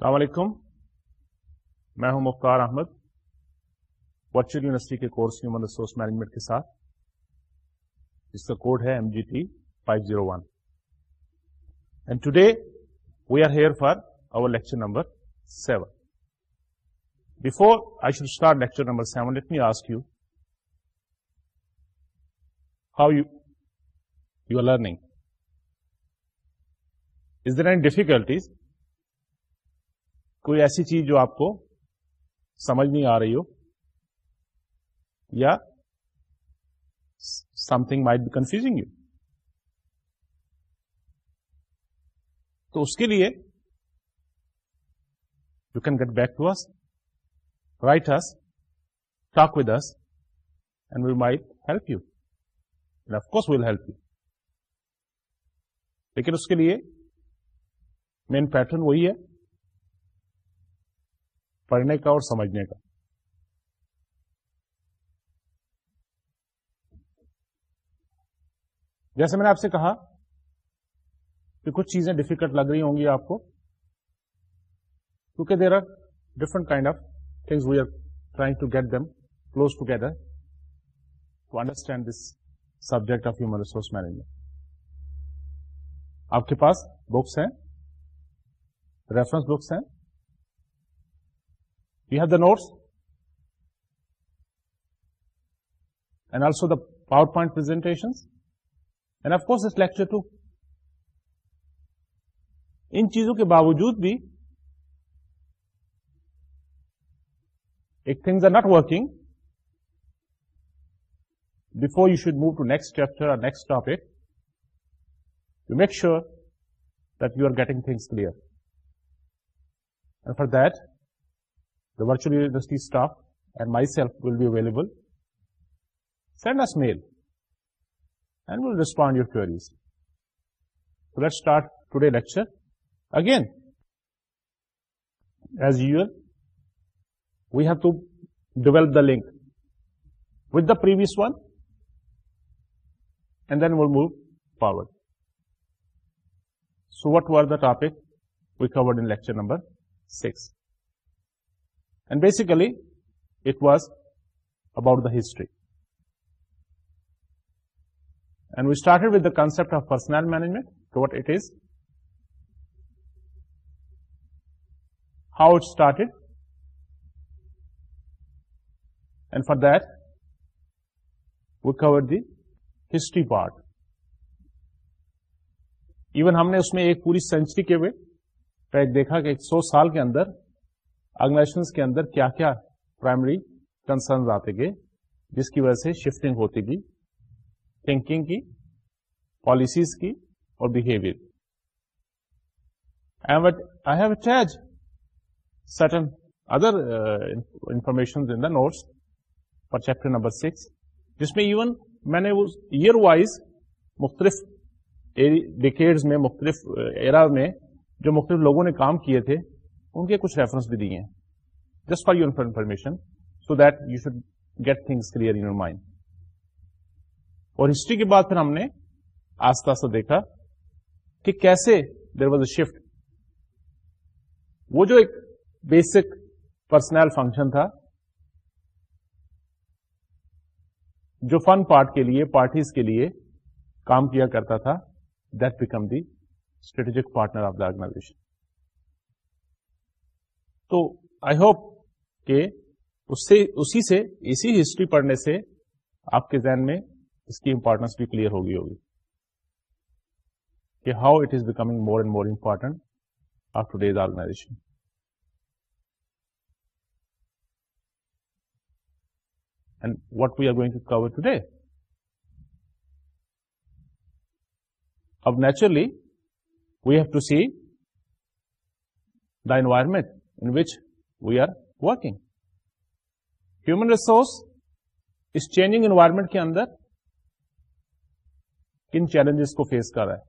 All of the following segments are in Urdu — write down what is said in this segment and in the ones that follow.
السلام علیکم میں ہوں مختار احمد ورچوئل یونیورسٹی کے کورس ہیومن ریسورس مینجمنٹ کے ساتھ جس کا کوڈ ہے M G T five zero one and today we are here for our lecture number seven before I should start lecture number seven let me ask you how you you are learning is there and difficulties کوئی ایسی چیز جو آپ کو سمجھ نہیں آ رہی ہو یا something my confusing you تو اس کے لیے you can get back to us write us talk with us and we may help you of course will help you لیکن اس کے لیے مین پیٹرن وہی ہے پڑھنے کا اور سمجھنے کا جیسے میں نے آپ سے کہا کہ کچھ چیزیں ڈیفیکلٹ لگ رہی ہوں گی آپ کو کیونکہ there are different kind of things we are trying to get them close together to understand this subject of human resource management آپ کے پاس بکس ہیں ریفرنس بکس ہیں ہی the notes and also the power point presentation and of course lecture too ان چیزوں کے باوجود بھی ایک things are not working before you should move to next chapter اور next topic you make sure that you are getting things clear and for that the virtual university staff and myself will be available. Send us mail and we'll respond your queries. So let's start today's lecture. Again, as usual, we have to develop the link with the previous one and then we'll move forward. So what were the topic we covered in lecture number 6? And basically it was about the history and we started with the concept of personal management what it is how it start and for that we cover the history part even ہم نے اس میں ایک پوری سینچری کے ہوئے کا دیکھا کہ ایک سو سال کے اندر آرگنائزیشن کے اندر کیا کیا پرائمری کنسرن آتے گے جس کی وجہ سے شفٹنگ ہوتی تھنکنگ کی پالیسیز کی اور behaviour other information in the notes for chapter number six جس میں ایون میں نے ایئر وائز مختلف میں مختلف ایرا uh, میں جو مختلف لوگوں نے کام کیے تھے ان کے کچھ ریفرنس بھی دیے ہیں just for your information so that you should get things clear in your mind اور ہسٹری کے بعد پھر ہم نے آستہ آستہ دیکھا کہ کیسے دیر واز اے شفٹ وہ جو ایک بیسک پرسنل فنکشن تھا جو فن پارٹ کے لیے پارٹیز کے لیے کام کیا کرتا تھا that became the strategic partner of the organisation تو آئی ہوپ کہ اس سے اسی سے اسی ہسٹری پڑھنے سے آپ کے ذہن میں اس کی امپورٹنس بھی کلیئر ہوگی ہوگی کہ how it is becoming more and more important of today's organization and what we are going to cover today اب naturally we have to see the environment which we are walking human resource اس چینجنگ انوائرمنٹ کے اندر کن چیلنجز کو فیس کر رہا ہے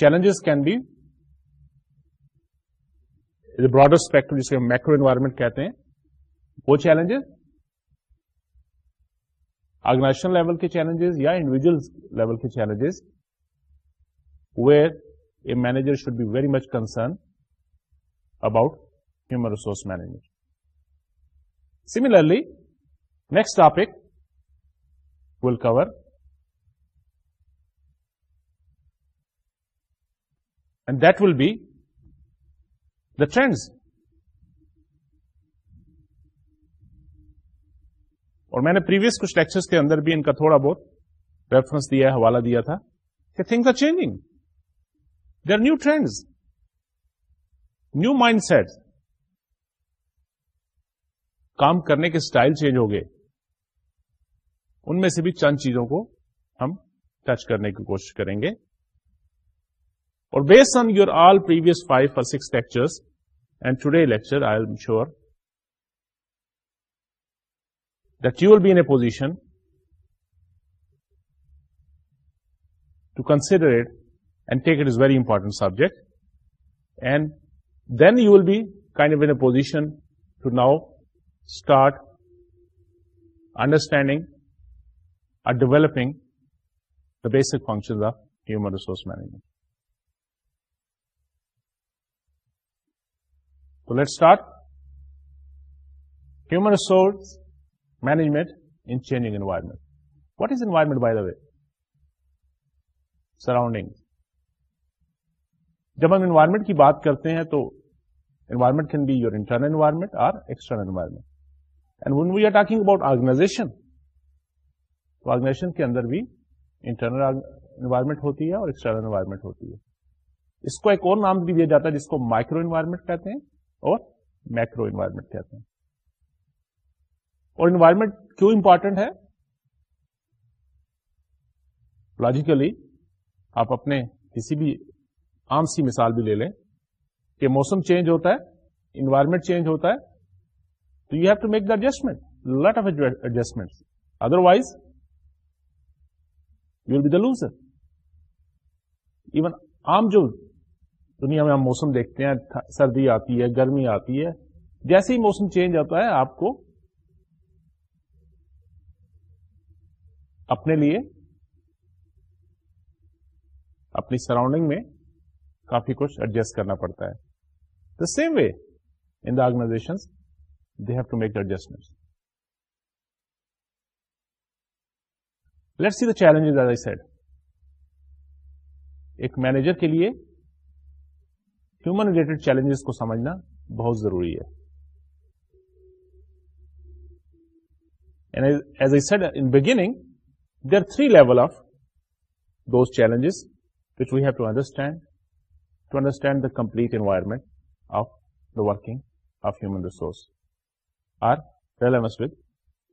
چیلنجز کین بی براڈر جسے ہم مائکرو انوائرمنٹ کہتے ہیں وہ چیلنجز آرگنیشنل لیول کے چیلنجز یا انڈیویجل لیول کے چیلنجز ہوئے manager should be very much concern about human resource management similarly next topic will cover and that will be trends اور میں نے پریویس کچھ لیکچرس کے اندر بھی ان کا تھوڑا بہت ریفرنس دیا ہے حوالہ دیا تھا کہ things are changing new trends new mind set کام کرنے کے اسٹائل چینج ہو گئے ان میں سے بھی چند چیزوں کو ہم ٹچ کرنے کی کوشش کریں گے اور base on your all previous five اور six lectures and today lecture I am sure that you will be in a position to consider it and take it as a very important subject. And then you will be kind of in a position to now start understanding or developing the basic functions of human resource management. So let's start. Human resource management in changing environment. What is environment, by the way? Surroundings. جب ہم انوائرمنٹ کی بات کرتے ہیں تو environment can be your internal environment اور external environment and when we are talking about organisation تو آرگنائزیشن کے اندر بھی انٹرنل انوائرمنٹ ہوتی ہے اور ایکسٹرنل انوائرمنٹ ہوتی ہے اس کو ایک اور نام بھی دیا جاتا ہے جس کو مائکرو انوائرمنٹ کہتے ہیں اور مائکرو انوائرمنٹ کہتے ہیں اور انوائرمنٹ کیوں امپورٹنٹ ہے لاجیکلی آپ اپنے کسی بھی عام سی مثال بھی لے لیں کہ موسم چینج ہوتا ہے انوائرمنٹ چینج ہوتا ہے تو you have to make the adjustment adjustment lot of otherwise you will be the loser even عام جو دنیا میں ہم موسم دیکھتے ہیں سردی آتی ہے گرمی آتی ہے جیسے ہی موسم چینج ہوتا ہے آپ کو اپنے لیے اپنی سراؤنڈنگ میں کافی کچھ ایڈجسٹ کرنا پڑتا ہے the same way in the organization they have to make adjustment let see the challenge as I said ایک مینیجر کے لیے ہیومن ریلیٹڈ چیلنجز کو سمجھنا بہت ضروری ہے said in beginning they are three level of those challenges we have to understand to understand the complete environment of the working of human resource, or relevance with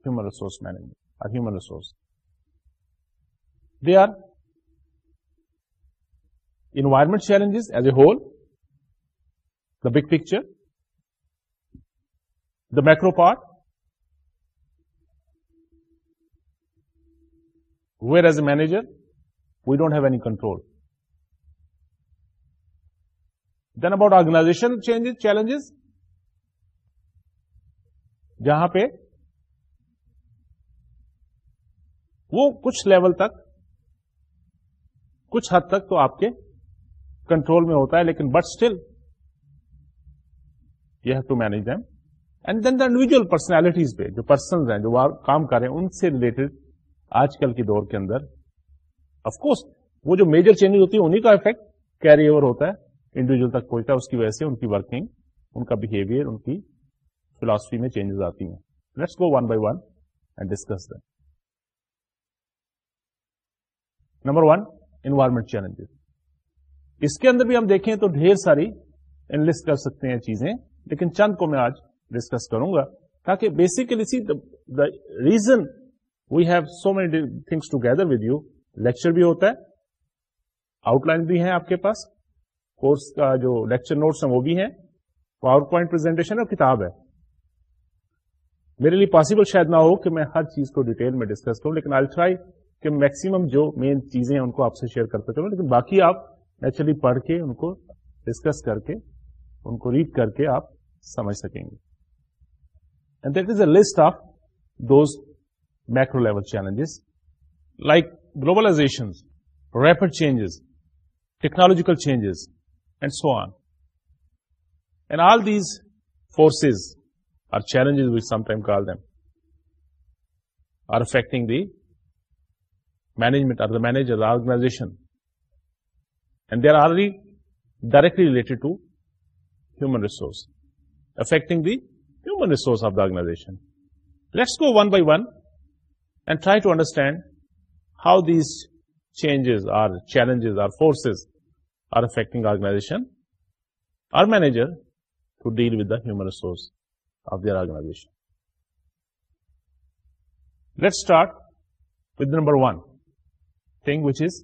human resource management or human resource. They are environment challenges as a whole, the big picture, the macro part, where as a manager, we don't have any control. Then organization changes challenges جہاں پہ وہ کچھ لیول تک کچھ حد تک تو آپ کے کنٹرول میں ہوتا ہے لیکن but still you have to manage them and then the individual personalities پہ جو پرسنز ہیں جو کام کر رہے ہیں ان سے ریلیٹڈ آج کل کے دور کے اندر افکوس وہ جو میجر چینجز ہوتی ہیں انہیں کا افیکٹ کیری اوور ہوتا ہے انڈیویجل تک پہنچتا ہے اس کی وجہ سے ان کی ورکنگ ان کا بہیویئر ان کی فلاسفی میں چینجز آتی ہیں let's number one environment challenges اس کے اندر بھی ہم دیکھیں تو ڈھیر ساری انلسٹ کر سکتے ہیں چیزیں لیکن چند کو میں آج ڈسکس کروں گا تاکہ basically the reason we have so many things together with you lecture بھی ہوتا ہے آؤٹ لائن بھی ہے آپ کے پاس کورس کا جو لیکچر نوٹس ہیں وہ بھی ہیں پاور پوائنٹ پرزنٹیشن اور کتاب ہے میرے لیے پاسبل شاید نہ ہو کہ میں ہر چیز کو ڈیٹیل میں ڈسکس کروں لیکن آئی ٹرائی کہ میکسیمم جو مین چیزیں ہیں ان کو آپ سے شیئر چلوں لیکن باقی آپ نیچرلی پڑھ کے ان کو ڈسکس کر کے ان کو ریڈ کر کے آپ سمجھ سکیں گے and that is a list of those macro level challenges like globalization rapid changes technological changes and so on. And all these forces or challenges, we sometimes call them, are affecting the management or the manager, the organization. And they are already directly related to human resource, affecting the human resource of the organization. Let's go one by one and try to understand how these changes or challenges or forces or affecting organization or manager to deal with the human resource of their organization. Let's start with number one thing, which is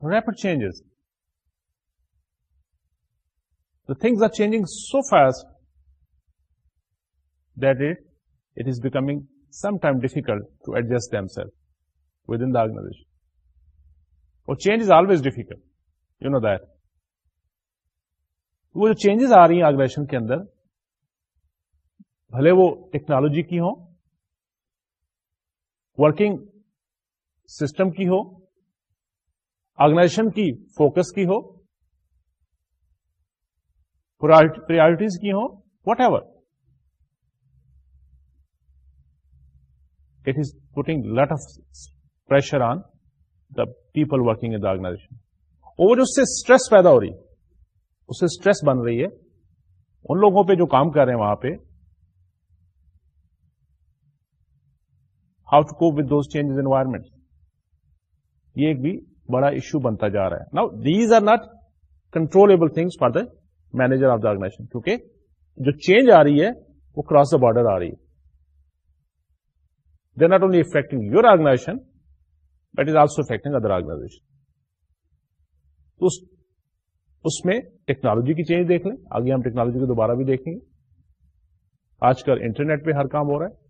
rapid changes. The things are changing so fast that it is becoming sometimes difficult to adjust themselves within the organization. Or change is always difficult. You know that وہ جو چینجز آ رہی ہیں آرگنائزیشن کے اندر بھلے وہ ٹیکنالوجی کی ہو ورکنگ سسٹم کی ہو آرگنائزیشن کی فوکس کی ہو پرائرٹیز کی whatever it is putting lot of pressure on the people working in the organization اور جو اس سے اسٹریس پیدا ہو رہی اس سے اسٹریس بن رہی ہے ان لوگوں پہ جو کام کر رہے ہیں وہاں پہ how to cope with those change environment یہ ایک بھی بڑا ایشو بنتا جا رہا ہے نا these are not controllable things for the manager of the organization کیونکہ جو چینج آ رہی ہے وہ کراس دا بارڈر آ رہی ہے they not only affecting your organization but is also affecting other organization تو اس اس میں ٹیکنالوجی کی چینج دیکھ لیں آگے ہم ٹیکنالوجی کو دوبارہ بھی دیکھیں گے آج کل انٹرنیٹ پہ ہر کام ہو رہا ہے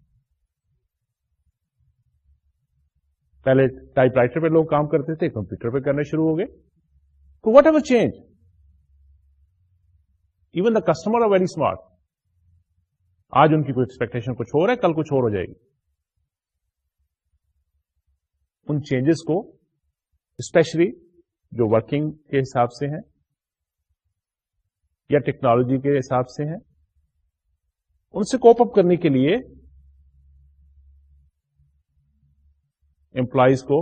پہلے ٹائپ رائٹر پہ لوگ کام کرتے تھے کمپیوٹر پہ کرنے شروع ہو گئے تو whatever change even the customer are very smart آج ان کی کوئی ایکسپیکٹیشن کچھ اور کل کچھ اور ہو جائے گی ان چینجز کو اسپیشلی جو ورکنگ کے حساب سے ہیں یا ٹیکنالوجی کے حساب سے ہیں ان سے کوپ اپ کرنے کے لیے امپلائیز کو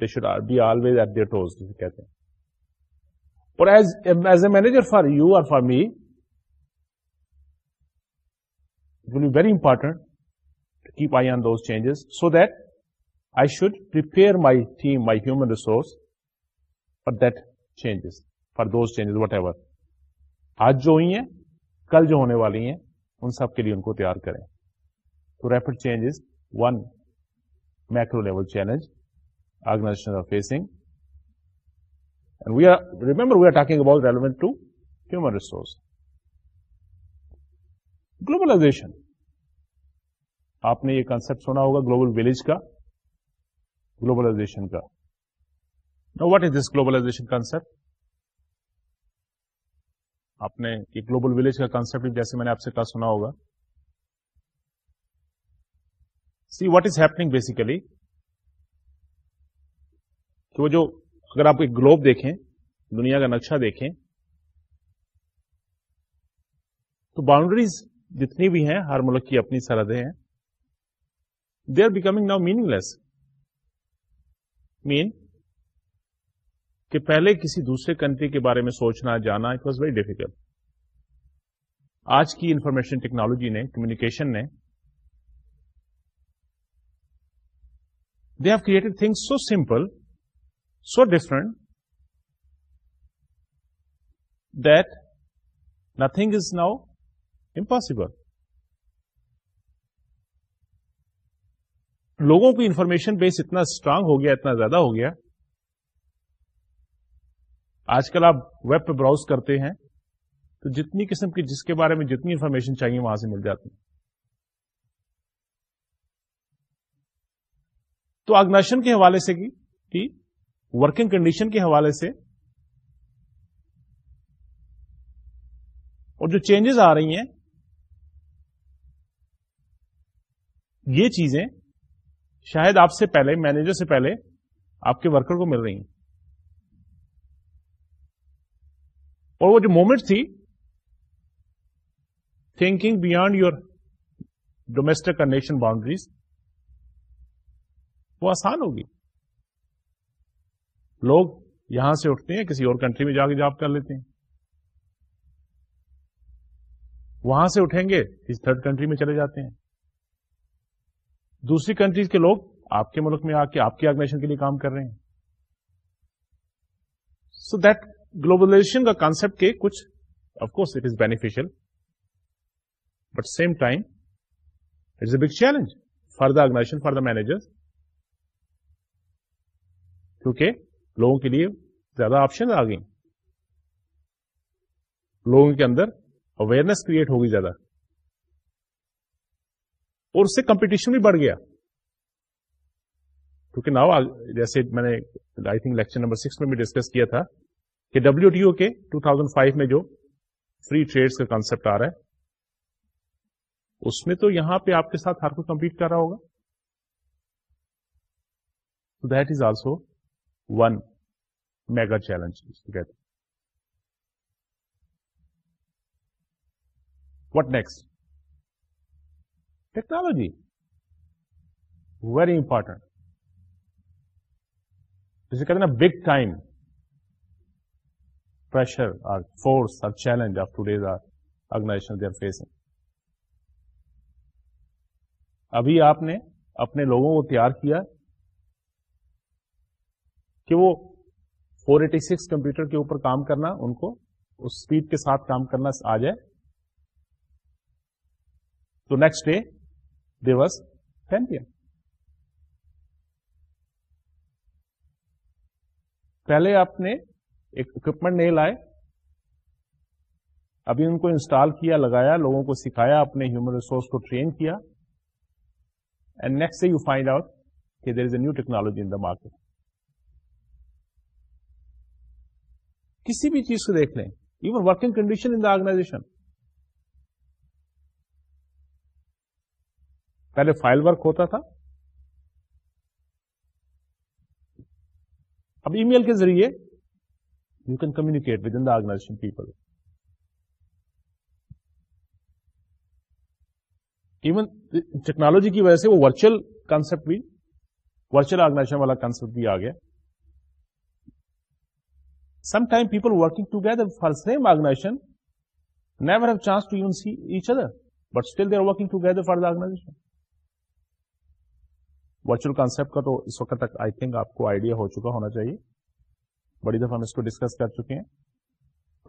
they should be always at their toes کہتے ہیں اور as as a manager for you اور for me will be very important keep eye on those changes so that I should prepare my team my human resource for that changes for those changes whatever آج جو ہوئی ہیں کل جو ہونے والی ہیں ان سب کے لیے ان کو تیار کریں تو rapid change one macro level challenge organization facing we are remember we are talking about relevant to human resource globalization آپ نے یہ کانسپٹ سنا ہوگا گلوبل ولیج کا گلوبلائزیشن کا what is this globalization concept? آپ نے یہ گلوبل ولیج کا کانسپٹ جیسے میں نے آپ سے کہا سنا ہوگا see what is happening basically کہ وہ جو اگر آپ ایک گلوب دیکھیں دنیا کا نقشہ دیکھیں تو باؤنڈریز جتنی بھی ہیں ہر ملک کی اپنی سرحدیں ہیں they are becoming now meaningless mean کہ پہلے کسی دوسرے کنٹری کے بارے میں سوچنا جانا اٹ واز ویری ڈیفیکلٹ آج کی انفارمیشن ٹیکنالوجی نے کمیونیکیشن نے they have created thing so simple so different that nothing is now impossible لوگوں کی انفارمیشن بیس اتنا اسٹرانگ ہو گیا اتنا زیادہ ہو گیا آج کل آپ ویب پہ براؤز کرتے ہیں تو جتنی قسم کی جس کے بارے میں جتنی انفارمیشن چاہیے وہاں سے مل جاتی تو آگنیشن کے حوالے سے کی ورکنگ کنڈیشن کے حوالے سے اور جو چینجز آ رہی ہیں یہ چیزیں شاید آپ سے پہلے مینیجر سے پہلے آپ کے ورکر کو مل رہی ہیں اور وہ جو مومنٹ تھی تھنکنگ بیانڈ یور ڈومیسٹک اور نیشن باؤنڈریز وہ آسان ہوگی لوگ یہاں سے اٹھتے ہیں کسی اور کنٹری میں جا کے جاب کر لیتے ہیں وہاں سے اٹھیں گے کسی تھرڈ کنٹری میں چلے جاتے ہیں دوسری کنٹریز کے لوگ آپ کے ملک میں آ کے آپ کی اگنیشن کے لیے کام کر رہے ہیں سو دیٹ گلوبلائزیشن کا کانسپٹ کے کچھ of course it is special but same time it's a big challenge for the organisation for the manager کیونکہ لوگوں کے لیے زیادہ آپشن آ گئی لوگوں کے اندر اویئرنیس کریٹ ہوگی زیادہ اور اس سے کمپٹیشن بھی بڑھ گیا کیونکہ ناؤ جیسے میں نے I think lecture number six میں بھی ڈسکس کیا تھا کہ ڈبلو ڈی او کے ٹو تھاؤزینڈ فائیو میں جو فری ٹریڈز کا کانسپٹ آ رہا ہے اس میں تو یہاں پہ آپ کے ساتھ ہر کوئی کمپیٹ کر رہا ہوگا that is also one mega challenge کہتے what next technology very important جسے کہتے ہیں نا big time pressure or or force challenge of today's uh, organization they are facing. ابھی آپ نے اپنے لوگوں کو تیار کیا کہ وہ 486 ایٹی سکس کمپیوٹر کے اوپر کام کرنا ان کو آ جائے تو نیکسٹ ڈے دس پہلے آپ نے اکوپمنٹ نہیں لائے ابھی ان کو انسٹال کیا لگایا لوگوں کو سکھایا اپنے ہیومن ریسورس کو ٹرین کیا اینڈ نیکسٹ سے یو فائنڈ آؤٹ کہ there is a new technology in the market کسی بھی چیز کو دیکھ لیں even working condition in the organisation پہلے فائل ورک ہوتا تھا اب ای میل کے ذریعے communicate with in the organisation people even technology کی وجہ سے وہ ورچوئل کانسپٹ بھی ورچوئل آرگنائزیشن والا کانسپٹ بھی آ گیا some time people working together for same organisation never have chance to even see each other but still they are working together for the organisation virtual concept کا تو اس وقت تک آئی تھنک آپ کو آئیڈیا ہو چکا ہونا چاہیے بڑی دفعہ ہم اس کو ڈسکس کر چکے ہیں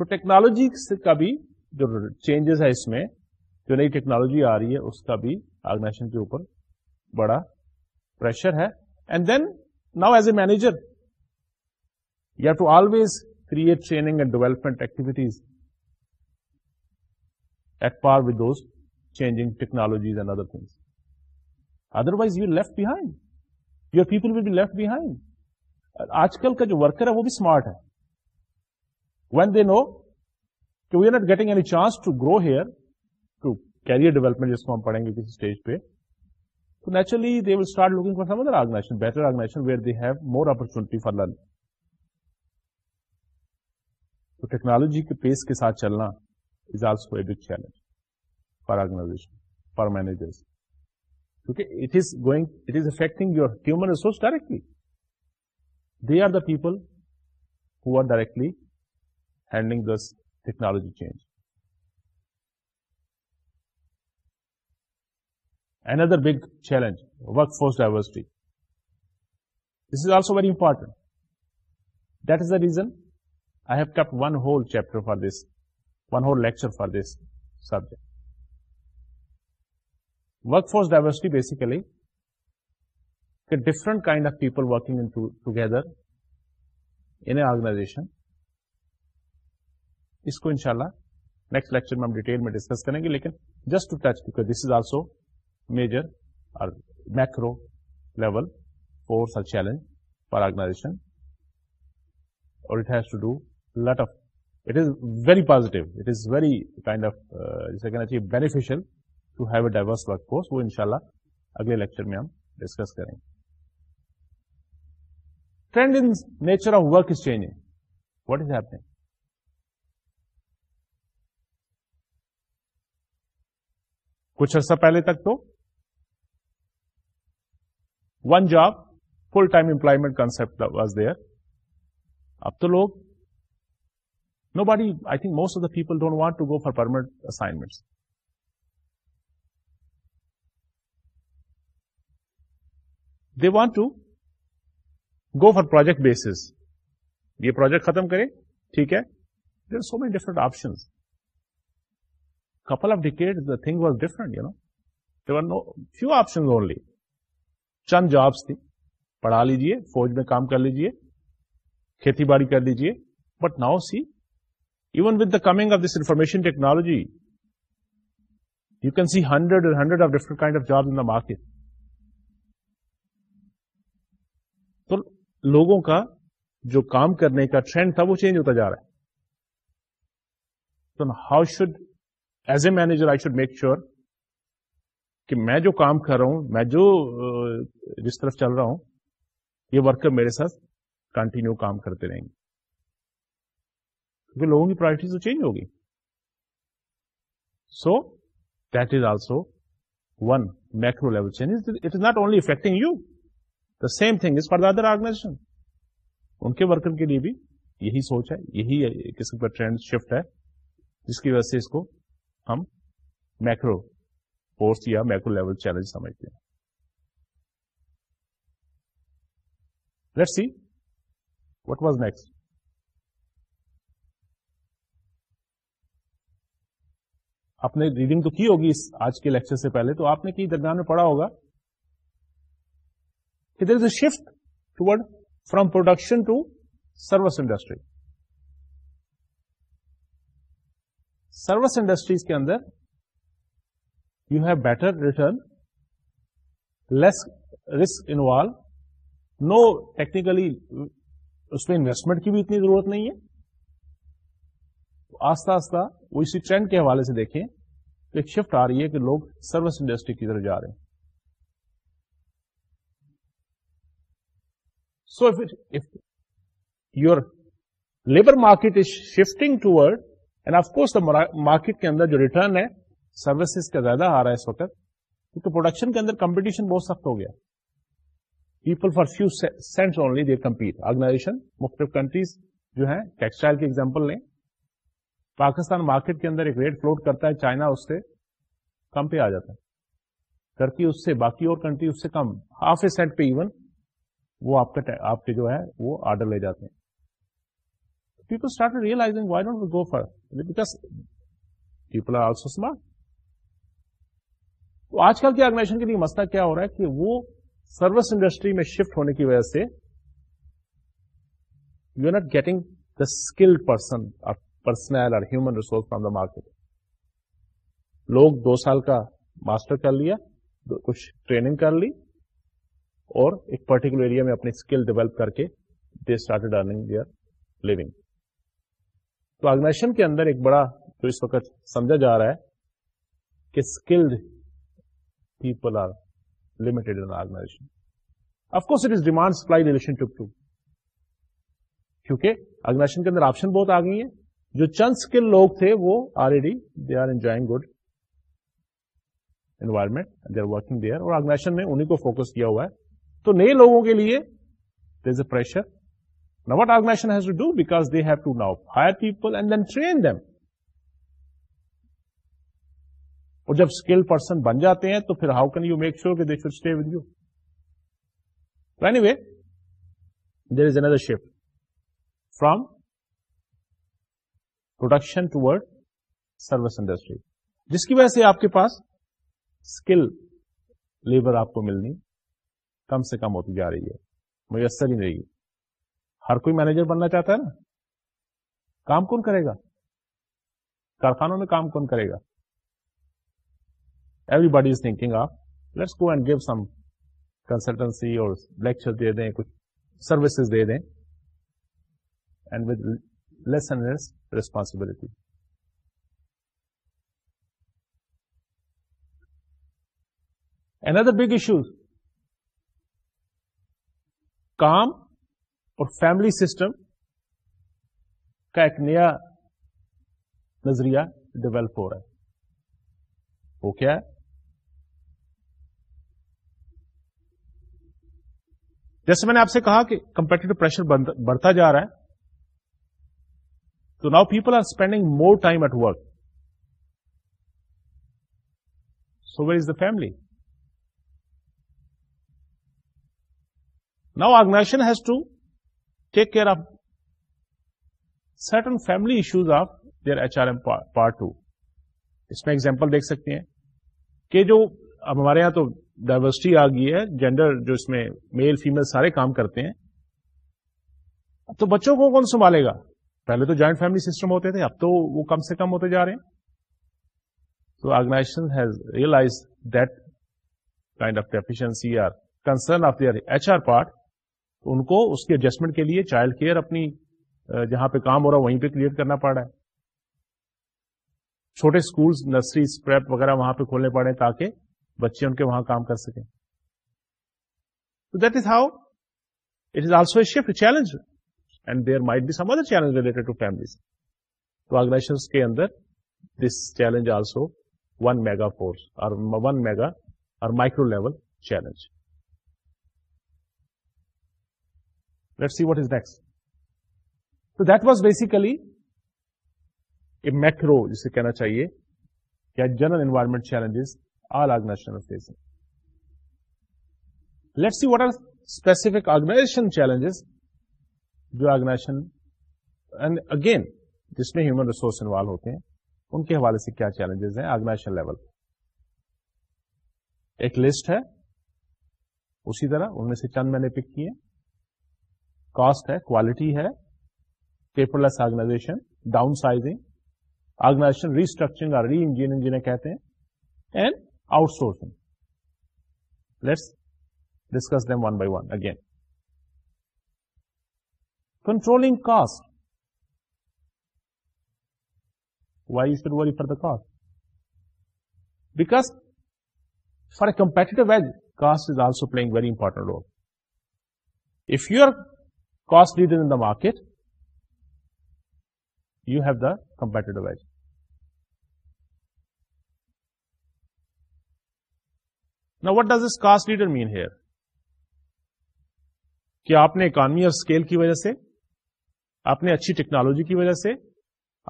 تو ٹیکنالوجی کا بھی جو چینجز ہے اس میں جو نئی ٹیکنالوجی آ رہی ہے اس کا بھی آرگنائزیشن کے اوپر بڑا پریشر ہے and then now as a manager you to always create training and development activities at par with those changing technologies and other things otherwise you left behind your people will be left behind آج کل کا جو ورکر ہے وہ بھی اسمارٹ ہے وین دے نو کہ we are not getting any chance to grow here to career development جس کو ہم پڑھیں گے کسی اسٹیج پہ تو naturally they will start looking for some other organization better organization where they have more opportunity for learn تو ٹیکنالوجی کے پیس کے ساتھ چلنا is also a big challenge for organization for managers کیونکہ it is going it is affecting your human resource directly They are the people who are directly handling this technology change. Another big challenge, workforce diversity. This is also very important. That is the reason I have kept one whole chapter for this, one whole lecture for this subject. Workforce diversity basically کہ different kind of people working together in organisation اس کو انشاءاللہ شاء نیکسٹ لیکچر میں ہم ڈیٹیل میں ڈسکس کریں گے لیکن just to touch back this is also major اور میکرو لیول فورس اور چیلنج فار آرگنائزیشن اور it it it has to to do lit of of is is very very kind جسے کہنا چاہیے have a diverse work force وہ انشاءاللہ اگلے لیکچر میں ہم ڈسکس کریں گے nature of work is change what is happening کچھ عرصہ پہلے تک تو one job full time employment concept there اب تو لوگ nobody I think most of the people don't want to go for permanent assignment they want to go for project basis یہ پروجیکٹ ختم کریں ٹھیک ہے there so many different option couple of decade the thing was different you know there are no few option only چند جابس تھی پڑھا لیجیے فوج میں کام کر لیجیے کھیتی باڑی کر لیجیے but now see even with the coming of this information technology you can see hundred hundred of different kind of job in market لوگوں کا جو کام کرنے کا ٹرینڈ تھا وہ چینج ہوتا جا رہا ہے تو how should as a manager I should make sure کہ میں جو کام کر رہا ہوں میں جو جس طرف چل رہا ہوں یہ ورکر میرے ساتھ کنٹینیو کام کرتے رہیں گے کیونکہ لوگوں کی پرائرٹیز تو چینج ہوگی so that is also one macro level change it is not only affecting you the same thing is for the other organisation ان کے ورکر کے لیے بھی یہی سوچ ہے یہی کسی پر ٹرینڈ شفٹ ہے جس کی وجہ سے اس کو ہم میکرو فورس یا میکرو لیول چیلنج سمجھتے ہیں let see what was next آپ نے ریڈنگ تو کی ہوگی اس آج کے لیکچر سے پہلے تو آپ نے کی درمیان میں پڑھا ہوگا کہ there is a shift ٹوڈ from production to service industry service industries کے اندر you have better return less risk involve no technically اس میں انویسٹمنٹ کی بھی اتنی ضرورت نہیں ہے آہستہ آستہ وہ اسی ٹرینڈ کے حوالے سے دیکھیں تو ایک شفٹ آ رہی ہے کہ لوگ سروس انڈسٹری کی طرف جا رہے ہیں labour market is shifting toward and of course market کے اندر جو ریٹرن ہے سروسز کا زیادہ آ رہا ہے اس وقت کیونکہ پروڈکشن کے اندر کمپٹیشن بہت سخت ہو گیا people for few cent only they compete organisation مختلف کنٹریز جو ہیں ٹیکسٹائل کی ایگزامپل لیں پاکستان مارکیٹ کے اندر ایک ریٹ فلوٹ کرتا ہے چائنا اس سے کم پہ آ جاتا ہے کرتی اس سے باقی اور کنٹری کم ہاف اے سینٹ پہ ایون وہ آپ کا آپ کے جو ہے وہ آرڈر لے جاتے ہیں people start realising why don't go for because people are also smart تو آج کل کے آرگنائزیشن کے لیے مسئلہ کیا ہو رہا ہے کہ وہ سروس انڈسٹری میں شفٹ ہونے کی وجہ سے you not getting the skilled person or personnel اور human resource from the market لوگ دو سال کا ماسٹر کر لیا کچھ ٹریننگ کر لی اور ایک پرٹیکولر ایریا میں اپنی اسکل ڈیولپ کر کے they start earning their living تو آرگنائزیشن کے اندر ایک بڑا جو اس وقت سمجھا جا رہا ہے کہ skilled people are limited in organisation of course it is demand supply relation to to کیونکہ آرگنائزیشن کے اندر آپشن بہت آ گئی ہے جو چند اسکل لوگ تھے وہ already they are enjoying good environment they are working they are اور آرگنائزیشن نے انہیں کو فوکس کیا ہوا ہے تو نئے لوگوں کے لیے دز از اے پریشر نا what organisation has to do because they have to now hire people and then train them اور جب اسکل پرسن بن جاتے ہیں تو پھر how can you make sure they should stay with you anyway there is an other shift from production toward service industry جس کی وجہ سے آپ کے پاس اسکل لیبر آپ کو ملنی کم سے کم ہوتی جا رہی ہے میسر ہی نہیں ہر کوئی مینیجر بننا چاہتا ہے نا کام کون کرے گا کارخانوں میں کام کون کرے گا everybody is thinking of let's go and give some consultancy اور لیکچر دے دیں کچھ سروسز دے دیں and with less and less responsibility another big issue کام اور فیملی سسٹم کا ایک نیا نظریہ ڈیولپ ہو رہا ہے وہ کیا ہے جیسے میں نے آپ سے کہا کہ کمپیٹیو پریشر بڑھتا جا رہا ہے تو now people are spending more time at work so where is the family organisation has to take care of certain family issues of their H R part to اس میں ایگزامپل دیکھ سکتے ہیں کہ جو اب ہمارے یہاں تو ڈائورسٹی آ گئی ہے جینڈر جو اس میں میل فیمل سارے کام کرتے ہیں تو بچوں کو کون سنبھالے گا پہلے تو جوائنٹ فیملی سسٹم ہوتے تھے اب تو وہ کم سے کم ہوتے جا رہے ہیں تو organisation has realise that kind of of our concern their H R part تو ان کو اس کے ایڈجسٹمنٹ کے لیے چائلڈ کیئر اپنی جہاں پہ کام ہو رہا وہیں پہ کلیئر کرنا پڑ رہا ہے چھوٹے اسکولس نرسریز پریپ وغیرہ وہاں پہ کھولنے پڑے تاکہ بچے ان کے وہاں کام کر سکیں تو that is is how it also a shift challenge and be some other challenge related to families تو آرگنائزیشن کے اندر this challenge also one mega force اور ون میگا اور micro level challenge what is next تو that was basically a macro جسے کہنا چاہیے general environment challenges all organization let see what are specific organization challenges جو آرگنیزیشن اینڈ اگین جس میں ہیومن ریسورس انوالو ہوتے ہیں ان کے حوالے سے کیا چیلنجز ہیں آرگنائزیشن لیول ایک لسٹ ہے اسی طرح ان میں سے چند میں نے پک کیے کاسٹ ہے کوالٹی ہے paperless organisation downsizing organisation restructuring اور ری انجینئرنگ جنہیں کہتے ہیں and outsourcing let's discuss them one by one again controlling cost why should we for the cost because for a competitive wage cost is also playing very important role if you are set leader in the market you have the compete what does this cost leader mean here کہ آپ نے اکانمی اور اسکیل کی وجہ سے آپ نے اچھی ٹیکنالوجی کی وجہ سے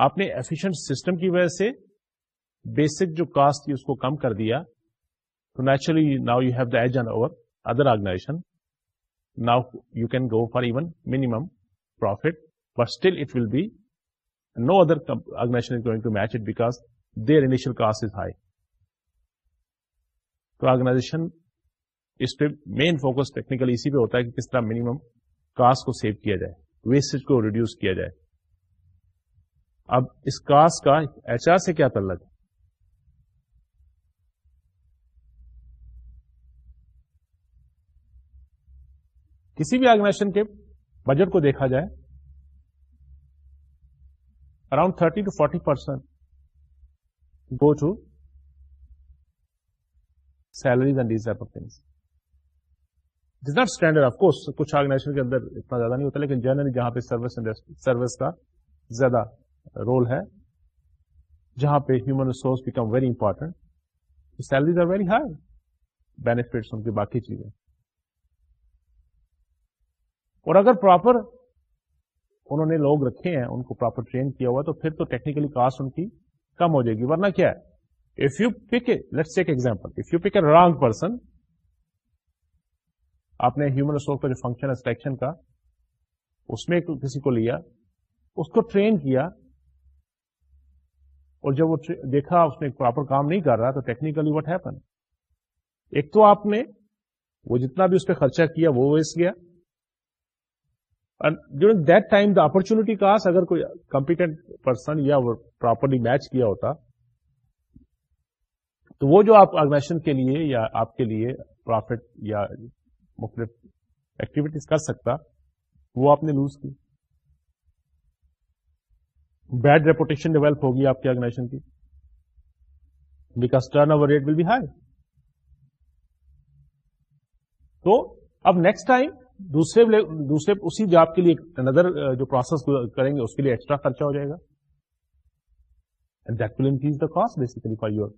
آپ نے ایفیشنٹ سسٹم کی وجہ سے بیسک جو کاسٹ تھی اس کو کم کر دیا تو naturally now you have the edge and over other organisation نا you can go for even minimum profit but still it will be no other organisation match it back there initial cost high تو فوکس ٹیکنیکل اسی پہ ہوتا ہے کہ کس طرح منیمم کاسٹ کو سیو کیا جائے ویسٹ کو ریڈیوس کیا جائے اب اس کاسٹ کا ایچ آر سے کیا تعلق ہے کسی بھی آرگنائزیشن کے بجٹ کو دیکھا جائے around thirty to forty percent go to salaries and not standard of course کچھ آرگنائزیشن کے اندر اتنا زیادہ نہیں ہوتا لیکن جنرلی جہاں پہ سروس سروس کا زیادہ رول ہے جہاں پہ human resource become very important salaries are very high benefits ان کی باقی چیزیں اور اگر پراپر انہوں نے لوگ رکھے ہیں ان کو پراپر ٹرین کیا ہوا تو پھر تو ٹیکنیکلی کاسٹ ان کی کم ہو جائے گی ورنہ کیا ہے if if you you pick pick let's take example a wrong person آپ نے ہیومن ریسورس کا جو فنکشن سلیکشن کا اس میں کسی کو لیا اس کو ٹرین کیا اور جب وہ دیکھا اس نے پراپر کام نہیں کر رہا تو ٹیکنیکلی واٹ ایک تو آپ نے وہ جتنا بھی اس پہ خرچہ کیا وہ ویسٹ گیا during that time the opportunity اگر کوئی کمپیٹنٹ پرسن یا پراپرلی میچ کیا ہوتا تو وہ جو آپ آرگنائزیشن کے لیے یا آپ کے لیے پروفٹ یا مختلف ایکٹیویٹیز کر سکتا وہ آپ نے لوز کی بیڈ ریپوٹیشن ڈیولپ ہوگی آپ کی آرگنائزیشن کی because turnover rate will be high تو اب نیکسٹ ٹائم دوسرے دوسرے اسی جاب کے لیے اندر uh, جو پروسیس کریں گے اس کے لیے ایکسٹرا خرچہ ہو جائے گا that will increase the cost basically for your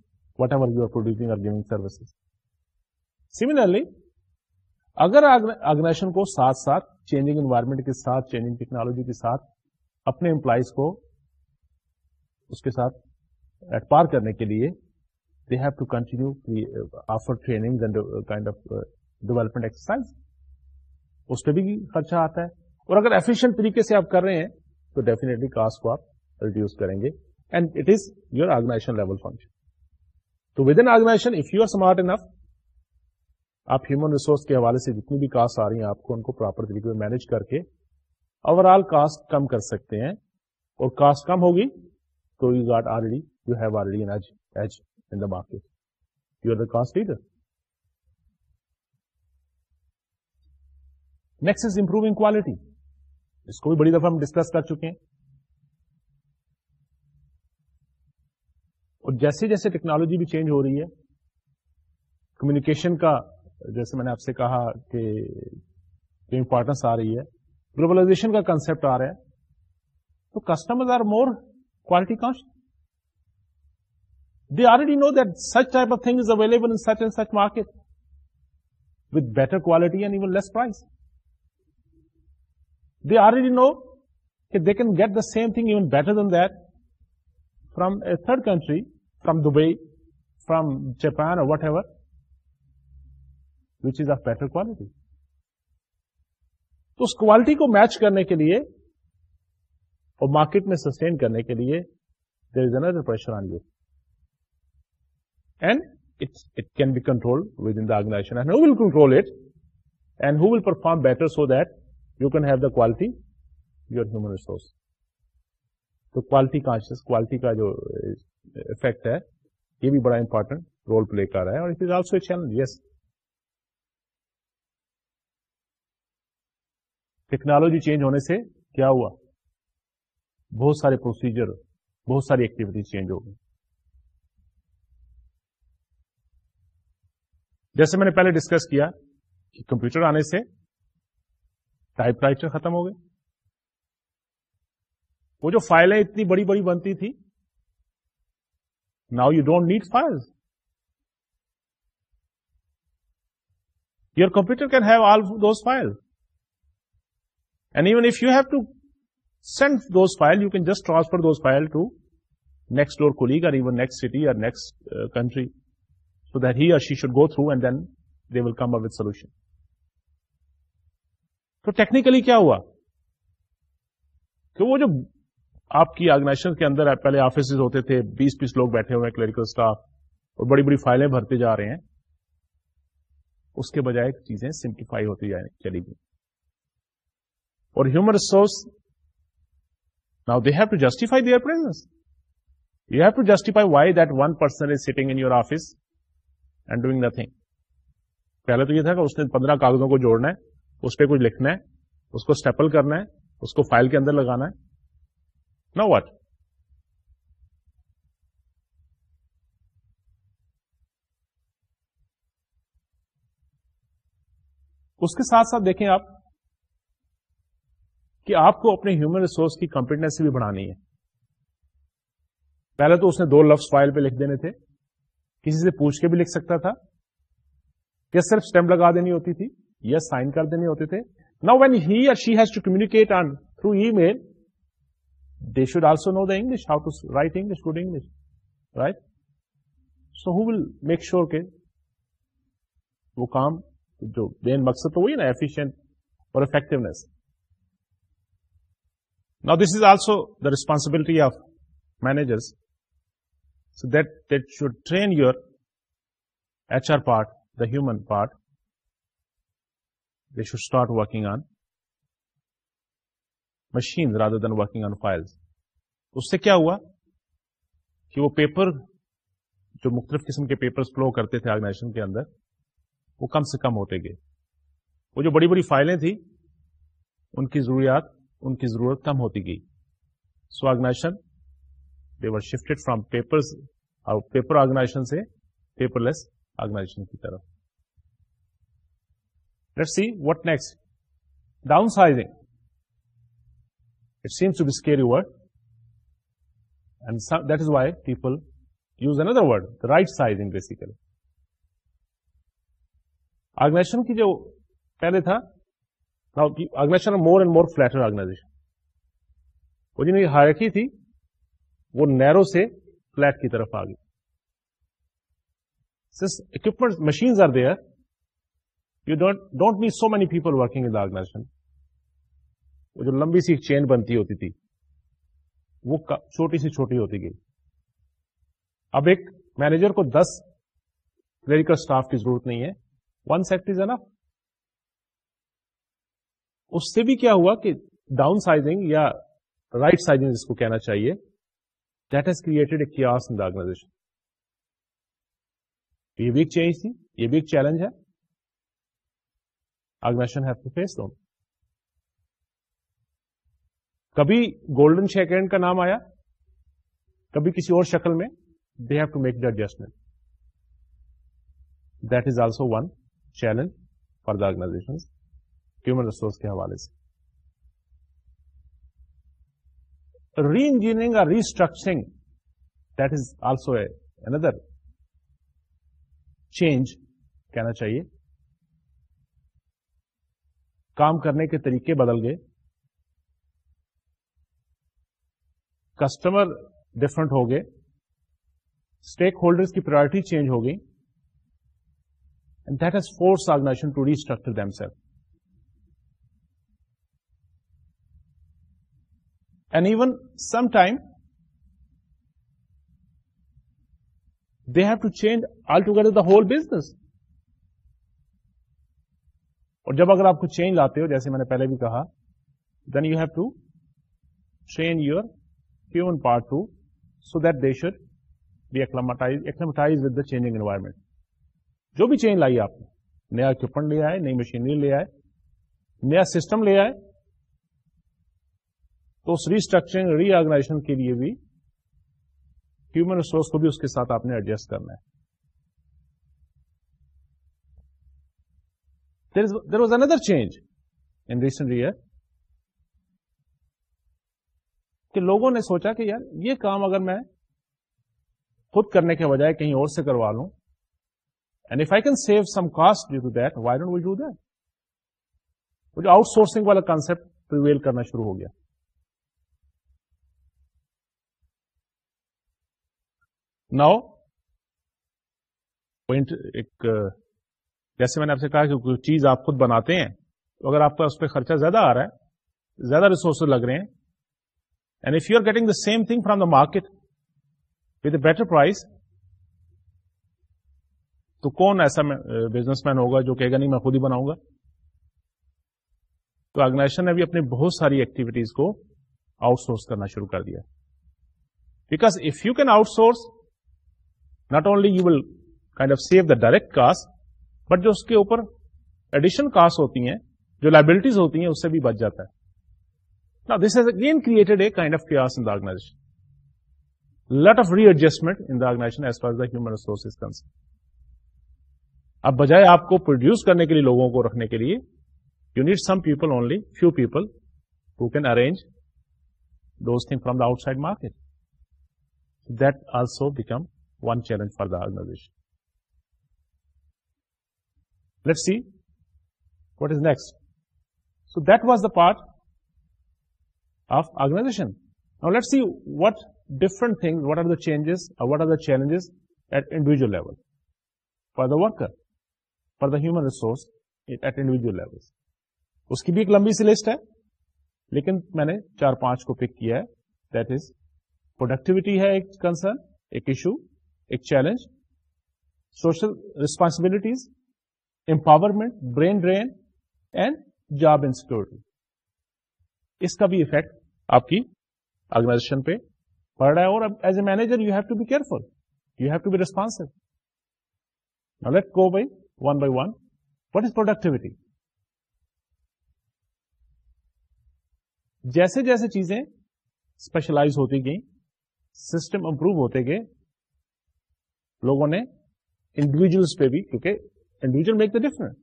whatever you are producing اور گیونگ سروسز سیملرلی اگر آرگنائزیشن کو ساتھ ساتھ چینجنگ انوائرمنٹ کے ساتھ چینجنگ ٹیکنالوجی کے ساتھ اپنے امپلائیز کو اس کے ساتھ ایٹ پار کرنے کے لیے they have to continue offer training and kind of development exercise اس پہ بھی خرچہ آتا ہے اور اگر ایفیشینٹ طریقے سے آپ کر رہے ہیں تو ڈیفینے کاسٹ کو آپ ریڈیوس کریں گے and it is your organisation level function تو within organisation if you are smart enough آپ ہیومن ریسورس کے حوالے سے جتنی بھی کاسٹ آ رہی ہیں آپ کو ان کو پراپر طریقے میں مینج کر کے اوور آل کاسٹ کم کر سکتے ہیں اور کاسٹ کم ہوگی تو you got already you have already market you are the cost leader next is improving quality اس کو بھی بڑی دفعہ ہم ڈسکس کر چکے ہیں اور جیسے جیسے ٹیکنالوجی بھی چینج ہو رہی ہے کمیونیکیشن کا جیسے میں نے آپ سے کہا کہ امپورٹنس آ رہی ہے گلوبلائزیشن کا کنسپٹ آ رہا ہے تو customer are more quality conscious they already know that such type of thing is available in quality and less price are ready know کہ they can get the same thing even better than that from a third country from Dubai from Japan or whatever which is a better quality تو اس کوالٹی کو میچ کرنے کے لیے اور مارکیٹ میں سسٹین کرنے کے لیے there is under pressure on you and it can be control within the organisation and and who who will will control it perform better so that quality your human resource تو کوالٹی کانشیس کوالٹی کا جو افیکٹ eh, ہے یہ بھی بڑا امپورٹنٹ رول پلے کر رہا ہے اور it is also a challenge yes technology change ہونے سے کیا ہوا بہت سارے پروسیجر بہت ساری ایکٹیویٹیز چینج ہو گئی جیسے میں نے پہلے ڈسکس کیا کہ کمپیوٹر آنے سے ٹائپ رائٹر ختم ہو گئے وہ جو فائلیں اتنی بڑی بڑی بنتی تھی now you don't need file your computer can have all those file and even if you have to send those file you can just transfer those file to next colleague or even next city next country so that he should go through and then they will come up with solution تو ٹیکنیکلی کیا ہوا کہ وہ جو آپ کی آرگنائزیشن کے اندر پہلے آفیس ہوتے تھے بیس بیس لوگ بیٹھے ہوئے کلیریکل اسٹاف اور بڑی بڑی فائلیں بھرتے جا رہے ہیں اس کے بجائے چیزیں سمپلیفائی ہوتی چلی گئی اور human resource now they have to justify their presence you have to justify why that one person is sitting in your office and doing nothing پہلے تو یہ تھا کہ اس نے پندرہ کاغذوں کو جوڑنا ہے اس پہ کچھ لکھنا ہے اس کو اسٹیپل کرنا ہے اس کو فائل کے اندر لگانا ہے نو واٹ اس کے ساتھ ساتھ دیکھیں آپ کہ آپ کو اپنے ہیومن ریسورس کی کمپیٹنسی بھی بڑھانی ہے پہلے تو اس نے دو لفظ فائل پہ لکھ دینے تھے کسی سے پوچھ کے بھی لکھ سکتا تھا یا صرف اسٹمپ لگا دینی ہوتی تھی سائن کر دینے ہوتے تھے نا when he or she has to communicate on through email they should also know the English how to write English good English right so who will make sure کے وہ کام جو مین مقصد تو وہی نا ایفیشینٹ اور effectiveness now this is also the responsibility of managers so that that should train your H R part the human part should start working on machine then working on file اس سے کیا ہوا کہ وہ پیپر جو مختلف قسم کے پیپرز فلو کرتے تھے آرگنائزیشن کے اندر وہ کم سے کم ہوتے گئے وہ جو بڑی بڑی فائلیں تھیں ان کی ضروریات ان کی ضرورت کم ہوتی گئی so organisation they were shifted from papers paper organisation سے پیپر لیس آرگنائزیشن کی طرف see what next downsizing it sense to ڈسکیئر use other word rightsizing basically organisation کی جو کہہ دے تھا organisation more and more flat آرگنا جن ہار رکھی تھی وہ نیو سے فلٹ کی طرف آ گئی since equipment machine you don't need so many people working in وہ جو لمبی سی چین بنتی ہوتی تھی وہ چھوٹی سی چھوٹی ہوتی گئی اب ایک مینیجر کو دس کلیریکل اسٹاف کی ضرورت نہیں ہے ون سیٹ از اینف اس سے بھی کیا ہوا کہ ڈاؤن سائزنگ یا رائٹ سائزنگ جس کو کہنا چاہیے that has created a chaos the organisation یہ بھی ایک چینج تھی یہ بھی ایک چیلنج ہے ہیو ٹو فیس کبھی گولڈن شیک کا نام آیا کبھی کسی اور شکل میں they have to make the adjustment that is also one challenge for the organization human resource کے حوالے سے ری انجینئرنگ اور restructuring that is also a another change کہنا چاہیے کام کرنے کے طریقے بدل گئے کسٹمر ڈفرنٹ ہو گئے اسٹیک ہولڈر کی پرائرٹی چینج ہو گئی and that has force organisation to restructure themselves and even sometime they have to change all together the whole business اور جب اگر آپ کو چینج لاتے ہو جیسے میں نے پہلے بھی کہا then you have to train your human part to so that they should with the changing environment جو بھی چینج لائی آپ نے نیا اکوپمنٹ لے آئے نئی مشینری لے آئے نیا سسٹم لے آئے تو اس ریسٹرکچرنگ ری آرگنائزیشن کے لیے بھی ہیومن ریسورس کو بھی اس کے ساتھ آپ نے ایڈجسٹ کرنا ہے دیر recent اندر کہ لوگوں نے سوچا کہ یار یہ کام اگر میں خود کرنے کے بجائے کہیں اور سے کروا لوں and if I can save some cost due to that why don't we do that وہ جو آؤٹ سورسنگ والا کانسپٹ پرویل کرنا شروع ہو گیا ناؤ پوائنٹ ایک جیسے میں نے آپ سے کہا کہ چیز آپ خود بناتے ہیں تو اگر آپ کا اس پہ خرچہ زیادہ آ رہا ہے زیادہ ریسورسز لگ رہے ہیں and if you are getting the same thing from the market with a better price تو کون ایسا بزنس مین ہوگا جو کہے گا نہیں میں خود ہی بناؤں گا تو آرگنائزیشن نے بھی اپنی بہت ساری ایکٹیویٹیز کو آؤٹ سورس کرنا شروع کر دیا because of you can outsource not only you will kind of save the direct cost but جو اس کے اوپر ایڈیشن کاسٹ ہوتی ہیں جو لائبلٹیز ہوتی ہیں اس سے بھی بچ جاتا ہے نا this has again created a kind of in lot of readjustment in as far the human resource concept اب بجائے آپ کو پروڈیوس کرنے کے لیے لوگوں کو رکھنے کے لیے you need some people only few people who can arrange those thing from the outside market that also become one challenge for the organisation let see what is next so that was the part of organisation اور let see what different thing what are the changes اور what are the challenges at individual level for the worker for the human resource at individual level اس کی بھی ایک لمبی سی لسٹ ہے لیکن میں نے چار پانچ کو پک کیا ہے دیٹ از پروڈکٹیوٹی ہے ایک کنسرن ایک ایشو ایک challenge social responsibilities empowerment brain drain and job insecurity اس کا بھی افیکٹ آپ کی آرگنائزیشن پہ پڑ رہا ہے اور as a manager you have to be careful you have to be response go by one by one what is productivity جیسے جیسے چیزیں اسپیشلائز ہوتی گئیں سسٹم امپروو ہوتے گئے لوگوں نے انڈیویجلس پہ بھی کیونکہ make the different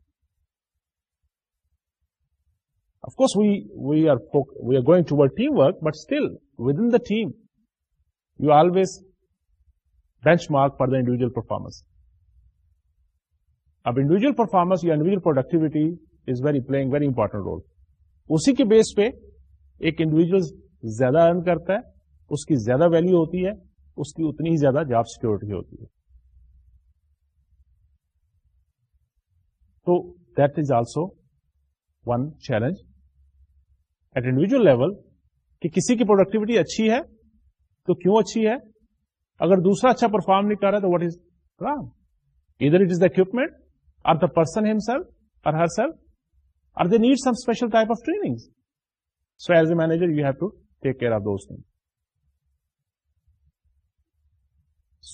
of course we are we are going toward team work but still within the team you always benchmark per the individual performance اب انڈیویجل پرفارمنس یا individual productivity is very play very important role اسی کے بیس پہ ایک انڈیویجل زیادہ ارن کرتا ہے اس کی زیادہ ویلو ہوتی ہے اس کی اتنی ہی زیادہ جاب سیکورٹی ہوتی ہے that is also one challenge at individual level کہ کسی کی پروڈکٹیوٹی اچھی ہے تو کیوں اچھی ہے اگر دوسرا اچھا پرفارم نہیں کر رہا تو واٹ از رانگ ادھر it is the equipment or the person himself or herself or they need some special type of training so as a manager you have to take care of those thing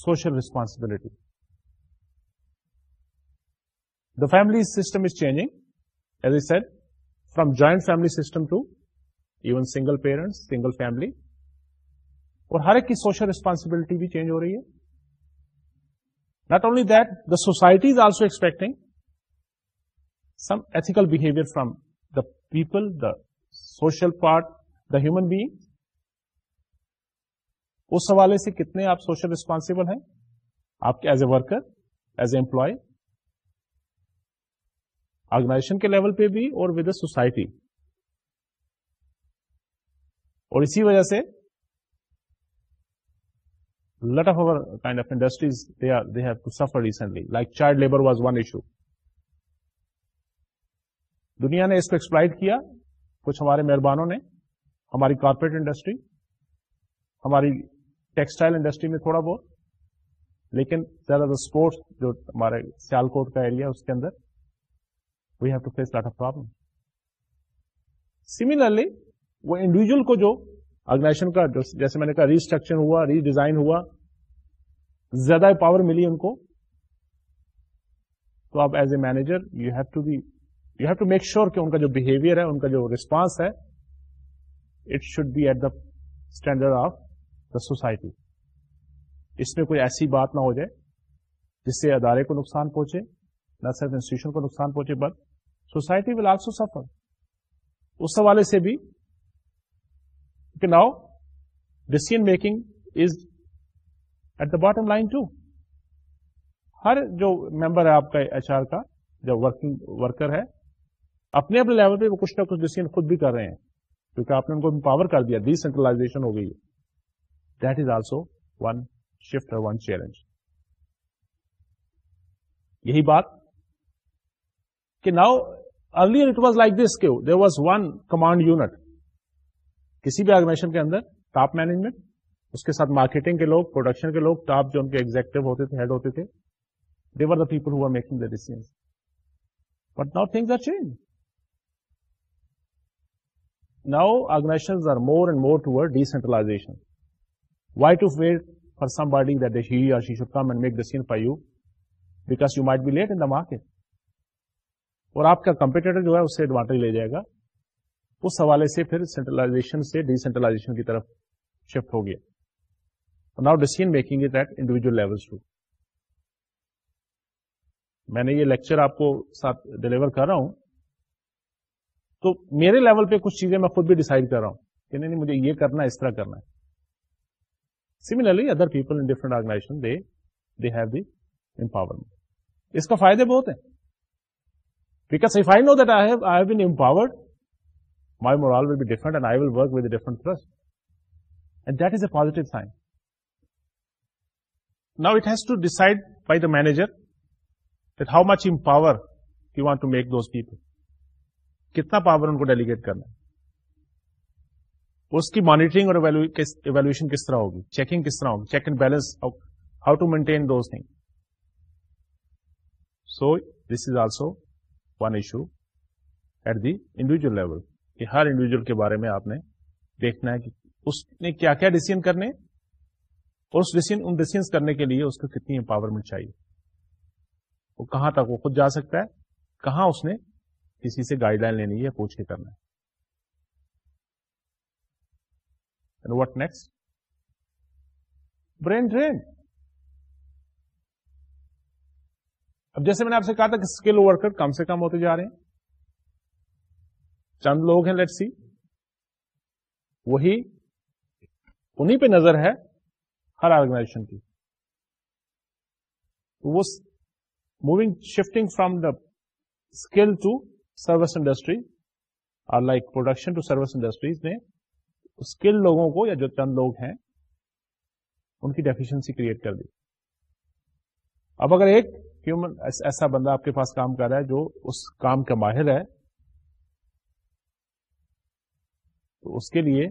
social responsibility family system is changing as a set from joint family system to even single parent single family اور ہر ایک کی سوشل ریسپانسبلٹی بھی چینج ہو رہی ہے not only that the society is also expecting some ethical behaviour from the people the social part the human being اس حوالے سے کتنے آپ سوشل ریسپانسبل ہیں آپ کے as a worker as a employee organisation کے لیول پہ بھی اور ود اے سوسائٹی اور اسی وجہ سے lot of over kind of industries recently like child labour was one issue دنیا نے اس کو ایکسپلائٹ کیا کچھ ہمارے مہربانوں نے ہماری کارپوریٹ انڈسٹری ہماری ٹیکسٹائل انڈسٹری میں تھوڑا بہت لیکن زیادہ تر اسپورٹس جو ہمارے سیال کوٹ کا ایریا اس کے اندر we have to face lot of problem similarly وہ انڈیویجل کو جو آرگنائزیشن کا جیسے میں نے کہا ریسٹرکچر ہوا ری ڈیزائن ہوا زیادہ پاور ملی ان کو تو آپ as a manager you have to be you have to make sure کہ ان کا جو بہیویئر ہے ان کا جو ریسپانس ہے it should be at the standard of the society اس میں کوئی ایسی بات نہ ہو جائے جس سے ادارے کو نقصان پہنچے نہ صرف انسٹیٹیوشن کو نقصان پہنچے but society will also suffer اس حوالے سے بھی کہ now decision making is at the bottom line to ہر جو ممبر ہے آپ کا ایچ آر کا جو ورکنگ ورکر ہے اپنے اپنے لیول پہ وہ کچھ نہ کچھ ڈسیزن خود بھی کر رہے ہیں کیونکہ آپ نے ان کو امپاور کر دیا ڈی سینٹرلائزیشن ہو گئی ہے that is also one shift one challenge یہی بات کہ now early like this Q there was one command unit کسی بھی آرگنائزیشن کے اندر ٹاپ مینجمنٹ اس کے ساتھ مارکیٹنگ کے لوگ پروڈکشن کے لوگ ٹاپ جو ان کے ایگزیکٹو ہوتے تھے ہیڈ ہوتے تھے they are the people who are making the decision but now things are change now organisation are more and more to decentralisation why to wait for somebody that he she should come and make decision for you because you might be late in the market اور آپ کا کمپیٹیٹر جو ہے اس سے ایڈوانٹیج لے جائے گا اس حوالے سے ڈی سینٹرلائزیشن کی طرف شفٹ ہو گیا now decision making it at individual level to میں نے یہ لیکچر آپ کو ساتھ ڈلیور کر رہا ہوں تو میرے لیول پہ کچھ چیزیں میں خود بھی ڈیسائیڈ کر رہا ہوں کہ نہیں نہیں مجھے یہ کرنا اس طرح کرنا ہے similarly other people in different organisation they the have empowerment اس کا فائدے بہت ہیں positive sign now it has to decide by the manager that much empower you want to make make کتنا پاور ان کو ڈیلیگیٹ کرنا ہے اس کی مانیٹرنگ اور ایویلویشن کس طرح ہوگی چیکنگ کس طرح ہوگی check and balance how to maintain those thing so this is also one issue at the individual level کہ ہر انڈیویجل کے بارے میں آپ نے دیکھنا ہے کہ اس نے کیا کیا ڈیسیزن کرنے اور اس ڈیسیزن ان ڈیسیزنس کرنے کے لیے اس کو کتنی امپاورمنٹ چاہیے وہ کہاں تک وہ خود جا سکتا ہے کہاں اس نے کسی سے گائیڈ لائن لینی ہے پوچھ کے کرنا ہے واٹ نیکسٹ برین ڈرین اب جیسے میں نے آپ سے کہا تھا کہ اسکل ورکر کم سے کم ہوتے جا رہے ہیں چند لوگ ہیں لیٹ سی وہی انہیں پہ نظر ہے ہر آرگنائزیشن کی وہ moving shifting from the skill to service industry اور like production to service industries نے اسکل لوگوں کو یا جو چند لوگ ہیں ان کی ڈیفیشنسی کریٹ کر دی اب اگر ایک ہیومن ایسا بندہ آپ کے پاس کام کر رہا ہے جو اس کام کا ماہر ہے تو اس کے لیے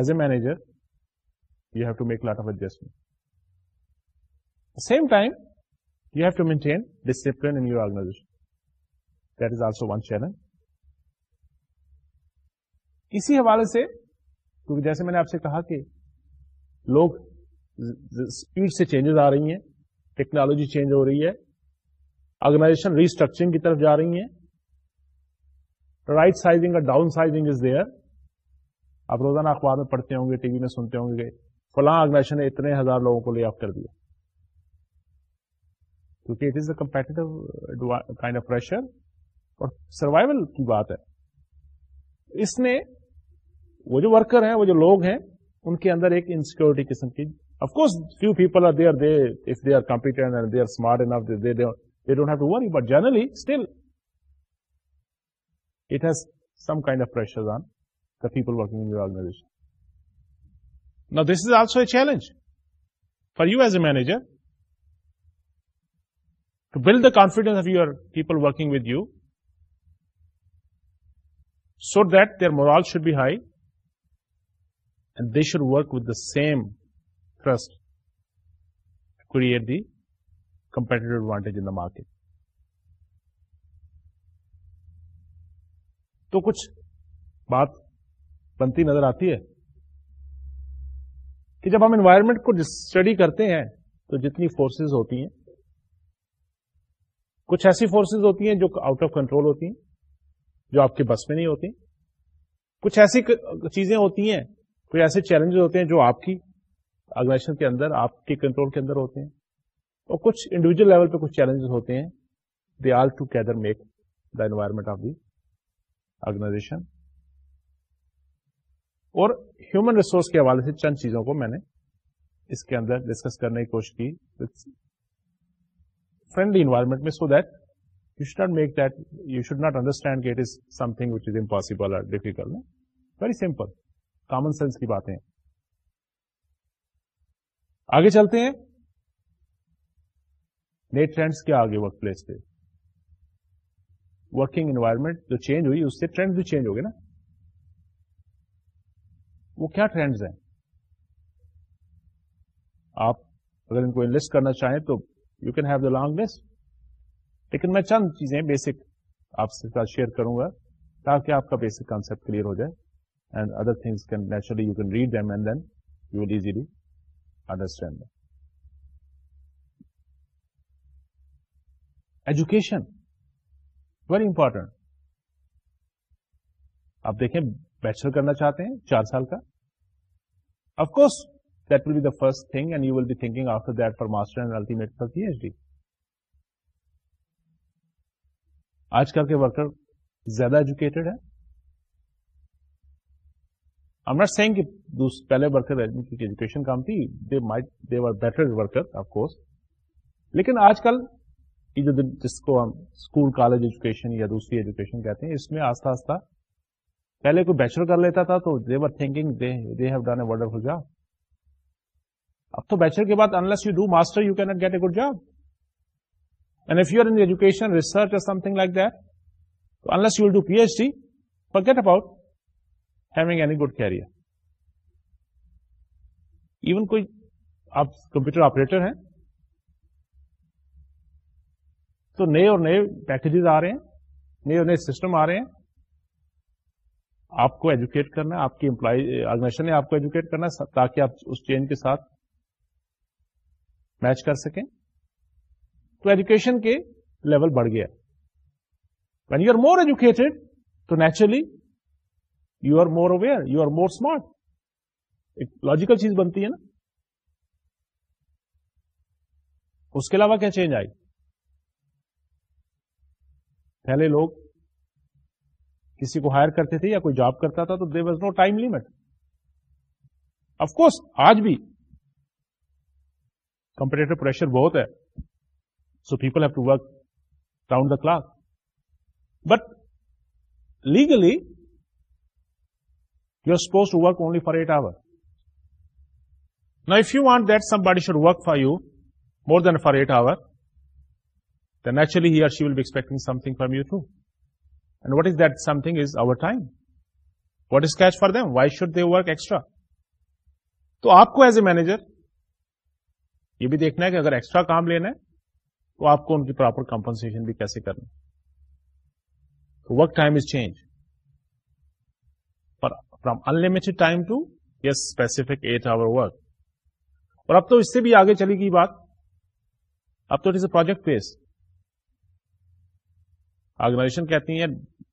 as a manager you have to make lot of adjustment same time you have to maintain discipline in your organisation that is also one challenge اسی حوالے سے کیونکہ جیسے میں نے آپ سے کہا کہ لوگ اسپیڈ سے چینجز آ رہی ہیں ٹیکنالوجی چینج ہو رہی ہے آرگنائزیشن ریسٹرکچرنگ کی طرف جا رہی ہیں رائٹ سائزنگ اور ڈاؤن سائزنگ از دیئر آپ روزانہ اخبار میں پڑھتے ہوں گے ٹی وی میں سنتے ہوں گے فلاں آرگنائزیشن نے اتنے ہزار لوگوں کو لے آف کر دیا کیونکہ it is a competitive kind of pressure اور سروائول کی بات ہے اس نے وہ جو ورکر ہیں وہ جو لوگ ہیں ان کے اندر ایک انسیکیورٹی قسم کی Of course, few people are there, if they are competent and they are smart enough, they don't have to worry, but generally, still, it has some kind of pressure on the people working in your organization. Now, this is also a challenge for you as a manager to build the confidence of your people working with you so that their morale should be high and they should work with the same trust create the competitive advantage in market تو کچھ بات بنتی نظر آتی ہے کہ جب ہم انوائرمنٹ کو اسٹڈی کرتے ہیں تو جتنی فورسز ہوتی ہیں کچھ ایسی فورسز ہوتی ہیں جو آؤٹ آف کنٹرول ہوتی ہیں جو آپ کے بس میں نہیں ہوتی کچھ ایسی چیزیں ہوتی ہیں کوئی ایسے چیلنجز ہوتے ہیں جو آپ کی آرگنائزیشن کے اندر آپ کے کنٹرول کے اندر ہوتے ہیں اور کچھ انڈیویجل لیول پہ کچھ چیلنجز ہوتے ہیں they all together make the environment of the organization اور ہیومن ریسورس کے حوالے سے چند چیزوں کو میں نے اس کے اندر ڈسکس کرنے کی کوشش کی فرینڈلی انوائرمنٹ میں so that you should not make that you should not understand کہ it is something which is impossible اور difficult very simple common sense کی باتیں آگے چلتے ہیں نئے ٹرینڈس کیا آگے ورک پلیس پہ ورکنگ انوائرمنٹ جو چینج ہوئی اس سے ٹرینڈ بھی چینج ہو گئے نا وہ کیا ٹرینڈ ہیں آپ اگر ان کو لسٹ کرنا چاہیں تو you can have the long list لیکن میں چند چیزیں بیسک آپ کے ساتھ شیئر کروں گا تاکہ آپ کا بیسک کانسپٹ کلیئر ہو جائے and other things can naturally you can read them and then you will easily understand education very important آپ دیکھیں بیچلر کرنا چاہتے ہیں چار سال کا course that will be the first thing and you will be thinking after that for master and ultimate for P H D آج کل کے ورکر زیادہ ایجوکیٹڈ ہیں امر ورکر کی کورس لیکن آج کل جو جس کو ہم اسکول کالج ایجوکیشن یا دوسری ایجوکیشن کہتے ہیں اس میں آہستہ آہستہ پہلے کوئی بیچلر کر لیتا تھا تو دے آر جاب اب تو بیچلر کے بعد unless you do master good in education research something like unless you do P H D per get about having any good career even کوئی آپ کمپیوٹر آپریٹر ہیں تو نئے اور نئے پیکج آ رہے ہیں نئے اور نئے سسٹم آ رہے ہیں آپ کو ایجوکیٹ کرنا ہے آپ کی امپلائی آرگنائزیشن نے آپ کو ایجوکیٹ کرنا ہے تاکہ آپ اس چینج کے ساتھ میچ کر سکیں تو ایجوکیشن کے لیول بڑھ گیا when you are more educated تو naturally you are more aware you are more smart ایک لاجیکل چیز بنتی ہے نا اس کے علاوہ کیا چینج آئی پہلے لوگ کسی کو ہائر کرتے تھے یا کوئی جاب کرتا تھا تو there was no time limit of course آج بھی پریشر بہت ہے so people have to work round the clock but legally you are suppose to work only for eight hour نا if you want work for you more than for eight hour naturally he or she will be expecting for you to and what is that something is overtime what is catch for them why should they work extra تو آپ کو ایز اے مینیجر یہ بھی دیکھنا ہے کہ اگر ایکسٹرا کام لینا ہے تو آپ کو ان کی پراپر کمپنسن بھی کیسے کرنا work time is change from unlimited time to yes specific eight work اور اب تو اس سے بھی آگے چلی گئی بات اب تو it is a project base organisation کہتی ہیں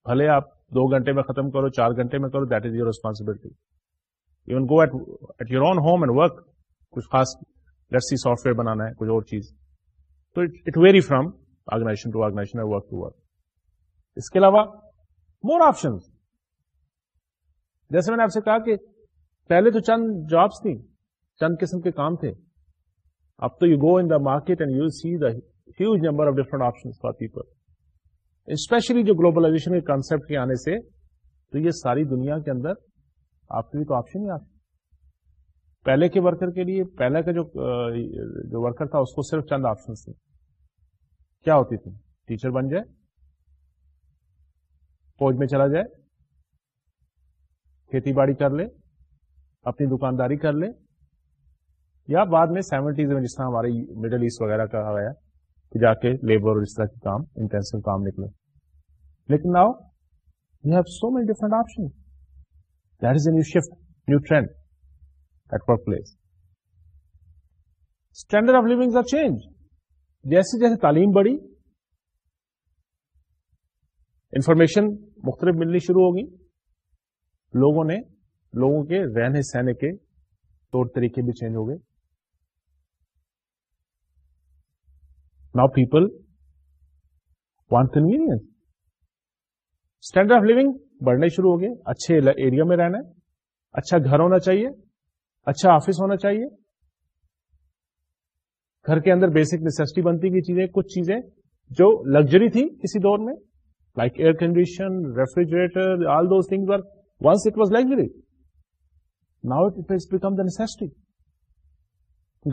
بھلے آپ دو گھنٹے میں ختم کرو چار گھنٹے میں کرو that is your responsibility even go at at your own home and work کچھ خاص سی سافٹ ویئر بنانا ہے کچھ اور چیز تو it vary from organisation organisation to to work work اس کے علاوہ مور آپشنس جیسے میں نے آپ سے کہا کہ پہلے تو چند جابس تھیں چند قسم کے کام تھے اب تو you go in the market and you see the huge number of different option for people especially جو گلوبلائزیشن کے کانسیپٹ کے آنے سے تو یہ ساری دنیا کے اندر آپ کے لیے تو آپشن ہی آتے پہلے کے ورکر کے لیے پہلے کا جو ورکر تھا اس کو صرف چند آپشن تھے کیا ہوتی تھی ٹیچر بن جائے فوج میں چلا جائے کھیتی باڑی کر لے اپنی دکانداری کر لے یا بعد میں سیونٹیز میں جس طرح ہمارے مڈل ایسٹ وغیرہ کا گیا کہ جا کے لیبر اور اس طرح کے کام انٹینسو کام نکلے لیکن now you have so many different option that is a new shift new trend at work place standard of livings change جیسے جیسے تعلیم بڑی انفارمیشن مختلف ملنی شروع ہوگی لوگوں نے لوگوں کے رہنے سہنے کے طور طریقے بھی چینج ہو گئے now people want convenience standard of living بڑھنے شروع ہو گئے اچھے ایریا میں رہنا اچھا گھر ہونا چاہیے اچھا آفس ہونا چاہیے گھر کے اندر بیسک نیسٹی بنتی کی چیزیں کچھ چیزیں جو لگژری تھی کسی دور میں like air condition refrigerator all those thing work Once it was luxury. Now it has become the necessity.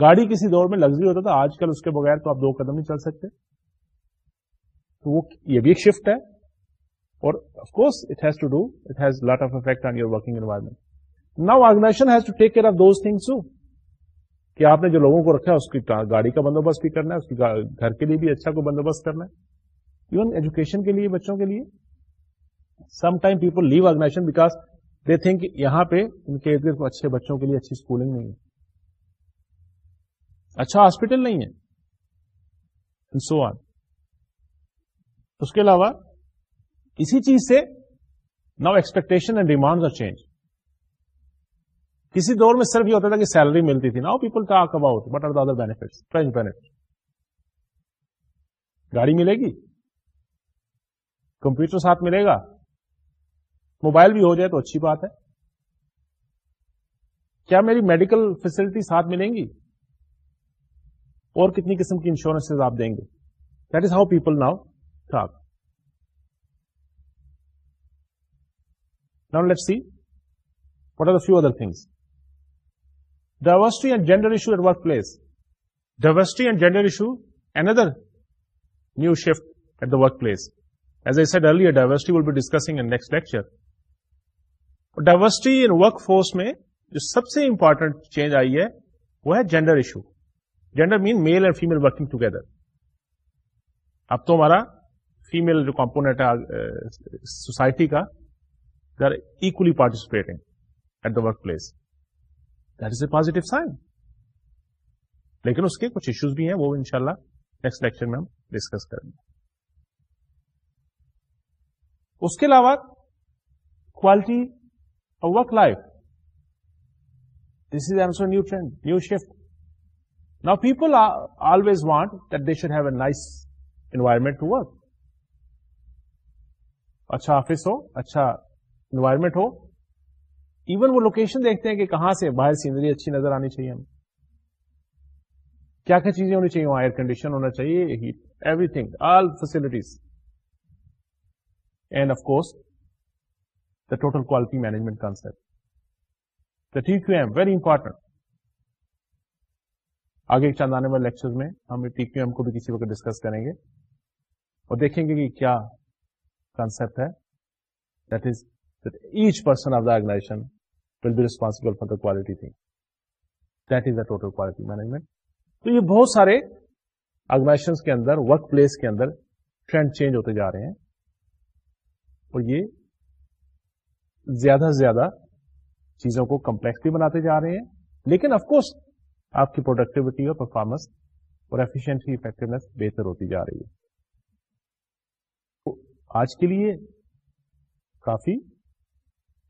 گاڑی کسی دور میں لگژری ہوتا تھا آج کل اس کے بغیر تو آپ دو قدم نہیں چل سکتے تو وہ یہ بھی ایک شفٹ ہے اور of course it has to do it has lot of effect on your working environment now organisation has to take care of those things کہ آپ نے جو لوگوں کو رکھا ہے اس کی گاڑی کا بندوبست بھی کرنا ہے اس کی گھر کے لیے بھی اچھا کو بندوبست کرنا ہے ایون ایجوکیشن کے لیے بچوں کے لیے some time people leave organisation because they think یہاں پہ ان کے ارد اچھے بچوں کے لیے اچھی اسکولنگ نہیں ہے اچھا ہاسپٹل نہیں ہے سو آن اس کے علاوہ اسی چیز سے now and demand are change کسی دور میں صرف یہ ہوتا تھا کہ سیلری ملتی تھی ناؤ پیپل کا اباؤٹ ہوتی بٹ آر دا ادر ادرفٹس گاڑی ملے گی کمپیوٹر ساتھ ملے گا موبائل بھی ہو جائے تو اچھی بات ہے کیا میری میڈیکل فیسلٹی ساتھ ملیں گی اور کتنی قسم کی انشورنس آپ دیں گے that is how people now talk now let see what are the few other things diversity and gender issue at work place diversity and gender issue another new shift at the work place as I said early diversity will be discussing in next lecture diversity in workforce میں جو سب سے امپورٹنٹ چینج آئی ہے وہ ہے gender issue gender men male and female working together اب تو ہمارا فیمل جو کمپونیٹ ہے سوسائٹی uh, کا گھر equally participating at the work place that is a positive sign لیکن اس کے کچھ ایشوز بھی ہیں وہ انشاءاللہ ان شاء اللہ نیکسٹ لیکچر میں ہم ڈسکس کریں گے اس کے علاوہ quality work life this is also new trend new shift نا people always want that they should have a nice environment to work اچھا آفس ہو اچھا انوائرمنٹ ہو ایون وہ لوکیشن دیکھتے ہیں کہ کہاں سے باہر سینری اچھی نظر آنی چاہیے ہمیں کیا کیا چیزیں ہونی چاہیے وہاں ایئر کنڈیشن ہونا چاہیے heat everything all facilities and of course total quality management concept the T Q M very important آگے چند آنے والے لیکچر میں ہم ٹی کیو ایم کو بھی کسی وقت ڈسکس کریں گے اور دیکھیں گے کہ کیا کانسپٹ ہے that is each person of the organization will be responsible for the quality thing that is the total quality management تو یہ بہت سارے آرگنائزیشن کے اندر ورک پلیس کے اندر ٹرینڈ چینج ہوتے جا رہے ہیں اور یہ زیادہ سے زیادہ چیزوں کو کمپلیکسلی بناتے جا رہے ہیں لیکن آف کورس آپ کی پروڈکٹیوٹی اور پرفارمنس اور ایفیشنسی افیکٹونیس بہتر ہوتی جا رہی ہے آج کے لیے کافی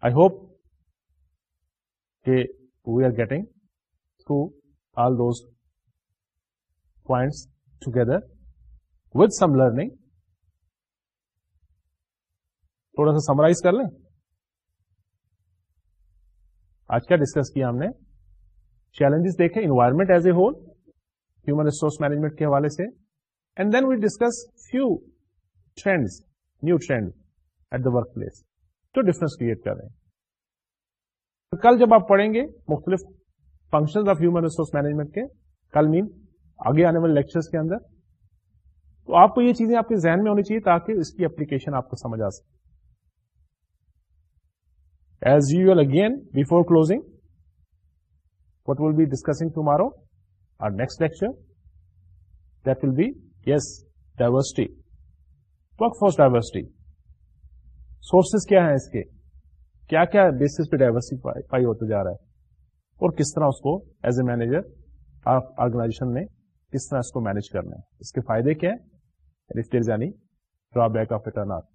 آئی ہوپ کہ we are getting through all those points together with some learning تھوڑا سا سمرائز کر لیں آج کیا ڈسکس کیا ہم نے چیلنجز دیکھے environment as a whole human resource management کے حوالے سے and then we discuss few trend new trend at the work place تو ڈفرنس کریٹ کر رہے ہیں کل جب آپ پڑھیں گے مختلف function of human resource management کے کل مین آگے آنے والے لیکچر کے اندر تو آپ کو یہ چیزیں آپ کے ذہن میں ہونی چاہیے تاکہ اس کی اپلیکیشن آپ کو سمجھ آ سکے as you your again before closing what will be discussing tomorrow or next lecture that will be yes diversity workforce diversity sources کیا ہیں اس کے کیا کیا بیسز پہ ڈائورسٹی فائی ہوتا جا رہا ہے اور کس طرح اس کو ایز اے مینیجر آرگنائزیشن نے کس طرح اس کو مینج کرنا ہے اس کے فائدے کیا ہے ڈرا بیک آف اٹرن آر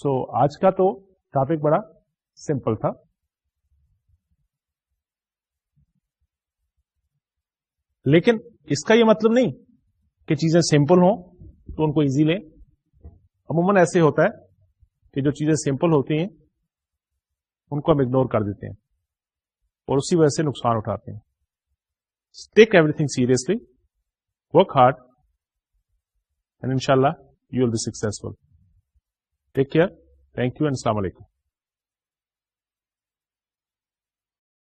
سو آج کا تو ٹاپک بڑا سمپل تھا لیکن اس کا یہ مطلب نہیں کہ چیزیں سمپل ہوں تو ان کو ایزی لیں عموماً ایسے ہوتا ہے کہ جو چیزیں سمپل ہوتی ہیں ان کو ہم اگنور کر دیتے ہیں اور اسی وجہ سے نقصان اٹھاتے ہیں take everything seriously work hard and ان شاء اللہ you will be successful take care thank you and السلام علیکم